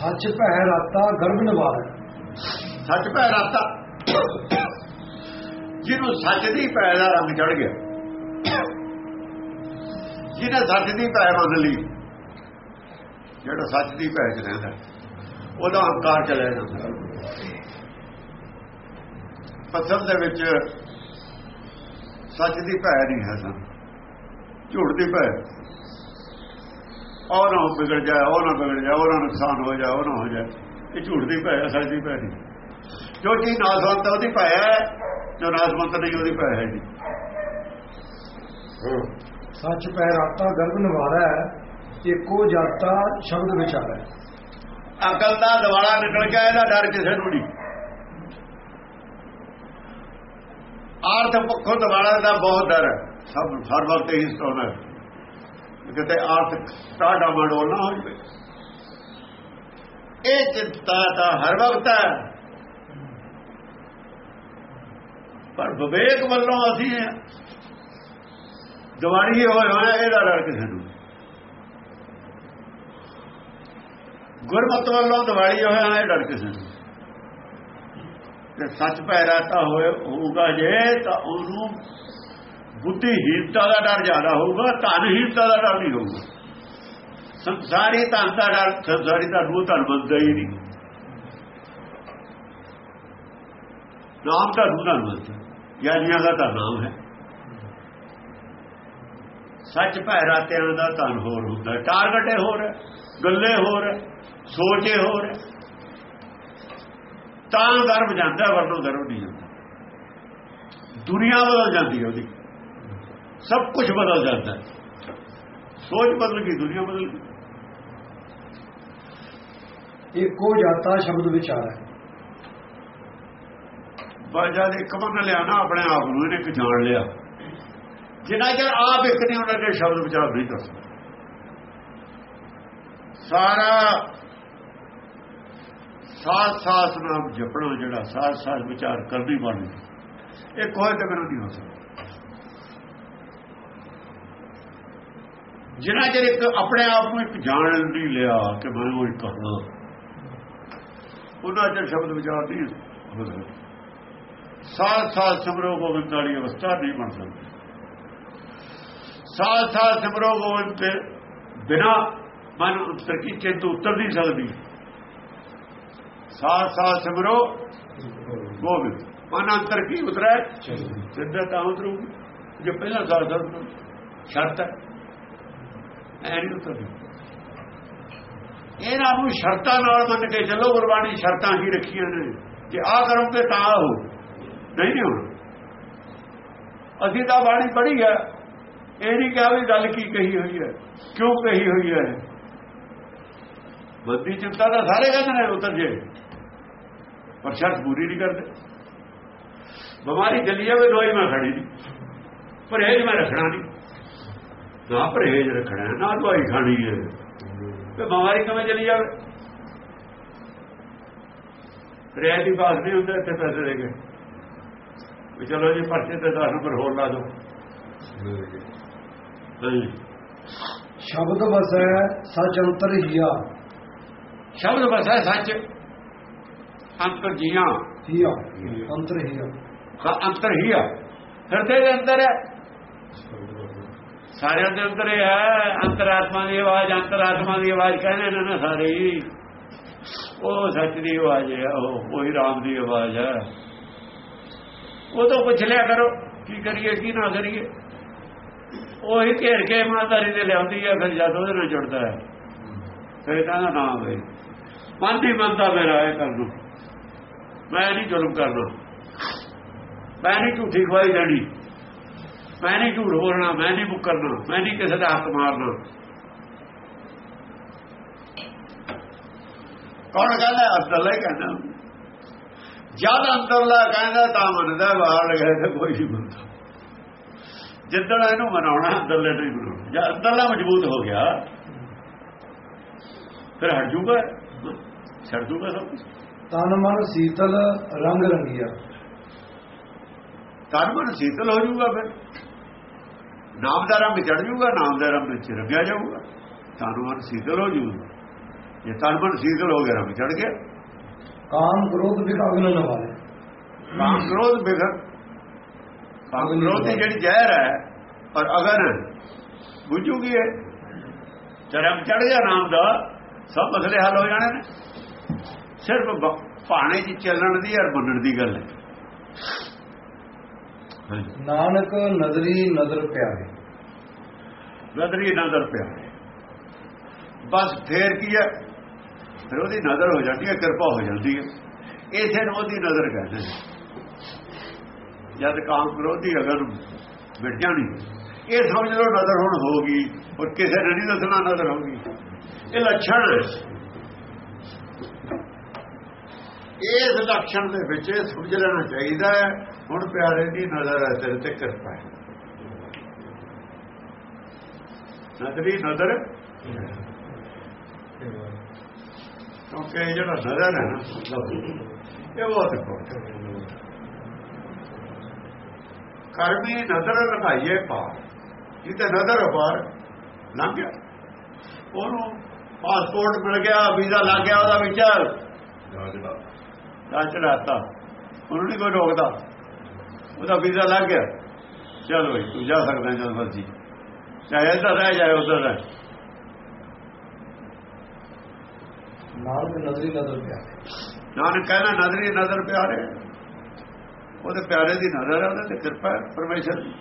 ਸੱਚ ਭੈ ਰਾਤਾ ਗਰਭ ਨਿਵਾਰੈ ਸੱਚ ਭੈ ਰਾਤਾ। ਜਿਹਨੂੰ ਸੱਚ ਦੀ ਭੈ ਦਾ ਰੰਗ ਚੜ ਗਿਆ, ਜਿਹਨੇ ਸੱਚ ਦੀ ਭੈ ਮੰਨ ਲਈ, ਜਿਹੜਾ ਸੱਚ ਦੀ ਭੈ ਚ ਰਹਿੰਦਾ, ਉਹਦਾ ਹੰਕਾਰ ਚਲਿਆ ਜਾਂਦਾ। ਪੱਥਰ ਦੇ ਵਿੱਚ ਸੱਚ ਦੀ ਭੈ ਨਹੀਂ ਹੈ ਸਾਨੂੰ ਝੂਠ ਦੀ ਭੈ। ਉਹ ਨਾ ਵਿਗੜ ਜਾਏ ਉਹ ਨਾ ਵਿਗੜ ਜਾਏ ਉਹ ਨਾ ਨੁਕਸਾਨ ਹੋ ਜਾਏ ਉਹ ਨਾ ਹੋ ਜਾਏ। ਇਹ ਝੂਠ ਦੀ ਭੈ ਹੈ ਸੱਚ ਦੀ ਭੈ ਨਹੀਂ ਜੋ ਚੀਜ਼ ਨਾਸਵੰਤ ਉਹਦੀ ਭੈ ਹੈ ਜੋ ਨਾਸਵੰਤ ਨਹੀਂ ਉਹਦੀ ਭੈ ਹੈ ਜੀ। ਸੱਚ ਭੈ ਰਾਤਾ ਗਰਭ ਨਿਵਾਰੈ ਏਕੋ ਜਾਤਾ ਸ਼ਬਦ ਵਿਚਾਰੈ ਅਕਲ ਦਾ ਦਿਵਾਲਾ ਨਿਕਲ ਗਿਆ ਇਹਦਾ ਡਰ ਕਿਸੇ ਨੂੰ ਨਹੀਂ। ਆਰਥ ਪੱਖੋਂ ਦਿਵਾਲਾ ਦਾ ਬਹੁਤ ਡਰ ਹੈ। ਸਭ ਹਰ ਵਕਤ ਹੀ ਸਤਾਉਂਦਾ ਹੈ। ਕਿਤੇ ਆਰਥ ਟਾਡਾ ਨਾ ਹੋ ਜਵੇ ਇਹ ਚਿੰਤਾ ਤਾਂ ਹਰ ਵਕਤ ਹੈ। ਪਰ ਵਿਵੇਕ ਵੱਲੋਂ ਅਸੀਂ ਦਿਵਾਲੀ ਹੋਏ ਹੋਇਆ ਇਹਦਾ ਲੜ ਕਿਸੇ ਨੂੰ। ਗੁਰਮਤ ਵੱਲੋਂ ਦਿਵਾਲੀ ਹੋਇਆ ਇਹ ਲੜ ਕਿਸੇ ਨੂੰ। ਤੇ ਸੱਚ ਪੈਰਾ ਤਾਂ ਹੋਏ ਹੋਊਗਾ ਜੇ ਤਾਂ ਉਹਨੂੰ ਬੁੱਧੀਹੀਨਤਾ ਦਾ ਡਰ ਜ਼ਿਆਦਾ ਹੋਊਗਾ ਧਨਹੀਨਤਾ ਦਾ ਡਰ ਨਹੀਂ ਹੋਊਗਾ। ਸੰਸਾਰੀ ਧਨ ਦਾ ਡਰ, ਸੰਸਾਰੀ ਦਾ ਰੂਹ ਧਨ ਬੰਦਾ ਹੀ ਨਹੀਂ। ਨਾਮ ਦਾ ਰੂਹ ਧਨ ਬੰਦਾ ਗਿਆਨੀਆਂ ਦਾ ਤਾਂ ਨਾਮ ਹੈ। ਸੱਚ ਪੈਰਾਤਿਆਂ ਦਾ ਧਨ ਹੋਰ ਹੁੰਦਾ ਟਾਰਗੇਟੇ ਹੋਰ ਹੈ, ਗੱਲੇ ਹੋਰ ਹੈ, ਸੋਚੇ ਹੋਰ ਹੈ। ਤਾਂ ਗਰਭ ਜਾਂਦਾ ਵਰਨੋਂ ਗਰਭ ਨਹੀਂ ਜਾਂਦਾ। ਦੁਨੀਆ ਬਦਲ ਜਾਂਦੀ ਹੈ ਉਹਦੀ। ਸਭ ਕੁਝ ਬਦਲ ਜਾਂਦਾ ਸੋਚ ਬਦਲ ਗਈ ਦੁਨੀਆ ਬਦਲ ਗਈ। ਏਕੋ ਜਾਤਾ ਸ਼ਬਦ ਵਿਚਾਰੈ ਬਾਜਾ ਦੇ ਇੱਕ ਮੰਨ ਲਿਆ ਨਾ ਆਪਣੇ ਆਪ ਨੂੰ ਇਹਨੇ ਕਿ ਜਾਣ ਲਿਆ। ਜਿੰਨਾ ਚਿਰ ਆਪ ਇੱਕ ਨਹੀਂ ਉਹਨਾਂ ਦੇ ਸ਼ਬਦ ਵਿਚਾਰ ਨਹੀਂ ਕਰ ਸਾਰਾ ਸਾਥ ਸਾਥ ਨਾਮ ਜਪਣਾ ਜਿਹੜਾ ਸਾਥ ਸਾਥ ਵਿਚਾਰ ਕਰਨੀ ਬਣਦੀ ਇਹ ਕੋਈ ਤੇ ਬਿਨਾਂ ਨਹੀਂ ਹੋ ਸਕਦਾ। ਜਿੰਨਾ ਚਿਰ ਇੱਕ ਆਪਣੇ ਆਪ ਨੂੰ ਇੱਕ ਜਾਣ ਨਹੀਂ ਲਿਆ ਕਿ ਮੈਂ ਉਹ ਇੱਕ ਹਾਂ ਉਹਨਾਂ ਚਿਰ ਸ਼ਬਦ ਵਿਚਾਰ ਨਹੀਂ ਹੋ ਸਕਦਾ। ਸਾਥ ਸਾਥ ਸਿਮਰੋ ਗੋਬਿੰਦ ਵਾਲੀ ਅਵਸਥਾ ਨਹੀਂ ਬਣ ਸਕਦੀ। ਸਾਥ ਸਾਥ ਸਿਮਰੋ ਗੋਬਿੰਦ ਤੇ ਬਿਨਾ ਮਨ ਉੱਤਰ ਕੀ ਚਿੰਤ ਉੱਤਰ ਨਹੀਂ ਸਕਦੀ। ਸਾਥ ਸਾਥ ਸਿਮਰੋ ਗੋਬਿੰਦ। ਮਨ ਅੰਤਰ ਕੀ ਉਤਰੈ? ਸਿੱਧਾ ਤਾਂ ਉਤਰੂ ਜੇ ਪਹਿਲਾਂ ਸਾਥ ਸਾਥ ਸ਼ਰਤ ਹੈ। ਐ ਨਹੀਂ ਉਤਰਦੀ। ਇਹਨਾਂ ਨੂੰ ਸ਼ਰਤਾਂ ਨਾਲ ਮੰਨ ਕੇ ਚੱਲੋ, ਗੁਰਬਾਣੀ ਸ਼ਰਤਾਂ ਹੀ ਰੱਖੀਆਂ ਨੇ। ਕਿ ਆਹ ਕਰਮ ਤੇ ਤਾਂ ਹੋ ਨਹੀਂ ਨਹੀਂ ਹੋਣਾ। ਅਸੀਂ ਤਾਂ ਬਾਣੀ ਪੜ੍ਹੀ ਹੈ। ਇਹ ਨਹੀਂ ਕਿਹਾ ਵੀ ਗੱਲ ਕੀ ਕਹੀ ਹੋਈ ਹੈ, ਕਿਉਂ ਕਹੀ ਹੋਈ ਹੈ। ਬੰਦੀ ਚਿੰਤਾ ਦਾ ਸਾਰੇ ਕਹਿੰਦੇ ਨੇ ਉਤਰ ਜੇ। ਪਰ ਸ਼ਰਤ ਪੂਰੀ ਨਹੀਂ ਕਰਦੇ। ਬਿਮਾਰੀ ਚੱਲੀ ਜਾਵੇ, ਦਵਾਈ ਮੈਂ ਖੜੀ ਨਹੀਂ। ਪਰਹੇਜ ਮੈਂ ਰੱਖਣਾ ਨਹੀਂ। ਨਾ ਪਰਹੇਜ ਰੱਖਣਾ ਨਾ ਦਵਾਈ ਖਾਣੀ ਹੈ। ਤੇ ਬਿਮਾਰੀ ਕਿਵੇਂ ਚਲੀ ਜਾਵੇ? ਰਿਆਇਤ ਦੀ ਬਾਤ ਨਹੀਂ ਹੁੰਦਾ ਇੱਥੇ ਪੈਸੇ ਦੇ ਕੇ। ਵੀ ਚਲੋ ਜੀ ਪਰਚੇ ਤੇ 10 ਨੰਬਰ ਹੋਰ ਲਾ ਦਿਓ। ਨਹੀਂ। ਸ਼ਬਦ ਵਸੈ ਸਚ ਅੰਤਰ ਹੀਆ ਸ਼ਬਦ ਵਸੈ ਸੱਚ ਅੰਤਰ ਜੀਆਂ। ਹੀਆ ਅੰਤਰ ਹੀਆ ਅੰਤਰ ਹੀ ਆ ਹਿਰਦੇ ਦੇ ਅੰਦਰ ਹੈ। ਸਾਰਿਆਂ ਦੇ ਅੰਦਰ ਇਹ ਹੈ ਅੰਤਰਾਤਮਾ ਦੀ ਆਵਾਜ਼, ਅੰਤਰਾਤਮਾ ਦੀ ਆਵਾਜ਼ ਕਹਿੰਦੇ ਨੇ ਨਾ ਸਾਰੇ। ਉਹ ਸੱਚ ਦੀ ਆਵਾਜ਼ ਹੈ, ਉਹ ਉਹੀ ਰਾਮ ਦੀ ਆਵਾਜ਼ ਹੈ। ਉਹ ਤੋਂ ਪੁੱਛ ਲਿਆ ਕਰੋ, ਕੀ ਕਰੀਏ, ਕੀ ਨਾ ਕਰੀਏ। ਉਹੀ ਘੇਰ ਕੇ ਇਮਾਨਦਾਰੀ ਦੇ ਲਿਆਉਂਦੀ ਹੈ, ਫਿਰ ਜਦ ਉਹਦੇ ਨਾਲ ਜੁੜਦਾ ਹੈ। ਫਿਰ ਕਹਿੰਦਾ ਨਾ ਵੇ ਮਨ ਨਹੀਂ ਮੰਨਦਾ ਮੇਰਾ ਇਹ ਕਰ ਲੂ ਮੈਂ ਨਹੀਂ ਜ਼ੁਲਮ ਕਰਨਾ। ਮੈਂ ਨਹੀਂ ਝੂਠੀ ਖਵਾਈ ਦੇਣੀ। ਮੈਂ ਨਹੀਂ ਝੂਠ ਬੋਲਣਾ ਮੈਂ ਨਹੀਂ ਮੁਕਰਨਾ ਮੈਂ ਨਹੀਂ ਕਿਸੇ ਦਾ ਹੱਕ ਮਾਰਨਾ। ਕੌਣ ਕਹਿੰਦਾ ਅਸਲਾ ਹੀ ਕਹਿੰਦਾ। ਜਦ ਅੰਦਰਲਾ ਕਹਿੰਦਾ ਤਾਂ ਮੰਨਦਾ ਬਾਹਰ ਲਗੇ ਤੇ ਕੋਈ ਨਹੀਂ ਮੰਨਦਾ। ਜਿੱਦਣ ਇਹਨੂੰ ਮਨਾਉਣਾ ਅੰਦਰਲੇ ਨਹੀਂ ਮਨਾਉਣਾ। ਜੇ ਅੰਦਰਲਾ ਮਜ਼ਬੂਤ ਹੋ ਗਿਆ ਫਿਰ ਹਟ ਜੂਗਾ ਛੱਡ ਜੂਗਾ ਸਭ ਤਨ ਮਨ ਸੀਤਲ ਰੰਗ ਰੰਗੀਆ। ਤਨ ਮਨ ਸੀਤਲ ਹੋ ਜਾਊਗਾ ਫਿਰ। ਨਾਮ ਦਾ ਰੰਗ ਚੜ ਜਾਊਗਾ ਨਾਮ ਦਾ ਰੰਗ ਵਿੱਚ ਰੰਗਿਆ ਜਾਊਗਾ। ਤਨ ਮਨ ਸੀਤਲ ਹੋ ਜਾਊਗਾ ਜੇ ਤਨ ਮਨ ਸੀਤਲ ਹੋ ਗਿਆ ਰੰਗ ਚੜ ਗਿਆ। ਕਾਮ ਕ੍ਰੋਧ ਵਿਕਾਗਨ ਨ ਵਾਲੇ। ਕਾਮ ਕ੍ਰੋਧ ਬਿਗੜ ਕਾਮ ਕ੍ਰੋਧ ਦੀ ਜਿਹੜੀ ਜ਼ਹਿਰ ਹੈ ਔਰ ਅਗਰ ਬੁਝੂਗੀ ਹੈ ਚਰਮ ਚੜ ਗਿਆ ਨਾਮ ਦਾ ਸਭ ਮਸਲੇ ਹੱਲ ਹੋ ਜਾਣੇ ਨੇ। ਸਿਰਫ ਭਾਣੇ 'ਚ ਚੱਲਣ ਦੀ ਔਰ ਮੰਨਣ ਦੀ ਗੱਲ ਹੈ। ਨਾਨਕ ਨਦਰੀ ਨਦਰ ਪਿਆਰੇ। ਨਜ਼ਰੀ ਨਜ਼ਰ ਪਿਆ। ਬਸ ਫੇਰ ਕੀ ਹੈ? ਫਿਰ ਉਹਦੀ ਨਜ਼ਰ ਹੋ ਜਾਂਦੀ ਹੈ, ਕਿਰਪਾ ਹੋ ਜਾਂਦੀ ਹੈ। ਇਸੇ ਨੂੰ ਉਹਦੀ ਨਜ਼ਰ ਕਹਿੰਦੇ ਜਦ ਕਾਮ ਕ੍ਰੋਧੀ ਅਗਰ ਮਿਟ ਜਾਣੀ ਇਹ ਸਮਝ ਲਓ ਨਜ਼ਰ ਹੁਣ ਹੋਗੀ ਔਰ ਕਿਸੇ ਨੇ ਨਹੀਂ ਦੱਸਣਾ ਨਜ਼ਰ ਹੋਗੀ ਇਹ ਲੱਛਣ ਹੈ ਇਸ ਲੱਛਣ ਦੇ ਵਿੱਚ ਇਹ ਸਮਝ ਲੈਣਾ ਚਾਹੀਦਾ ਹੈ, ਹੁਣ ਪਿਆਰੇ ਦੀ ਨਜ਼ਰ ਹੈ ਤੇਰੇ ਤੇ ਕਿਰਪਾ ਹੈ। ਨਜ਼ਰੀ ਨਜ਼ਰ ਕਿਉਂਕਿ ਜਿਹੜਾ ਨਜ਼ਰ ਹੈ ਨਾ ਇਹ ਬਹੁਤ important ਕਰਮੀ ਨਜ਼ਰ ਲਗਾਈਏ ਪਾਰ। ਜਿੱਤੇ ਨਜ਼ਰ ਪਾਰ ਲੰਘ ਗਿਆ। ਉਹਨੂੰ ਪਾਸਪੋਰਟ ਮਿਲ ਗਿਆ, ਵੀਜ਼ਾ ਲੱਗ ਗਿਆ, ਉਹਦਾ ਵਿਚਾਰ। ਰਾਜ ਚੜਾਤਾ ਉਹਨੂੰ ਨਹੀਂ ਕੋਈ ਰੋਕਦਾ। ਉਹਦਾ ਵੀਜ਼ਾ ਲੱਗ ਗਿਆ। ਚਲ ਬਈ, ਤੂੰ ਜਾ ਸਕਦਾ ਜਦ ਮਰਜ਼ੀ। ਚਾਹੇ ਇੱਧਰ ਰਹਿ ਜਾਏ ਉਧਰ ਰਹਿ। ਨਾਨਕ ਨਦਰੀ ਨਦਰ ਪਿਆਰੇ ਨਾਨਕ ਕਹਿੰਦਾ ਨਜ਼ਰੀ ਨਜ਼ਰ ਪਿਆਰੇ। ਉਹਦੇ ਪਿਆਰੇ ਦੀ ਨਜ਼ਰ ਹੈ ਉਹਦੇ ਤੇ ਕਿਰਪਾ ਪਰਮੇਸ਼ਰ ਦੀ।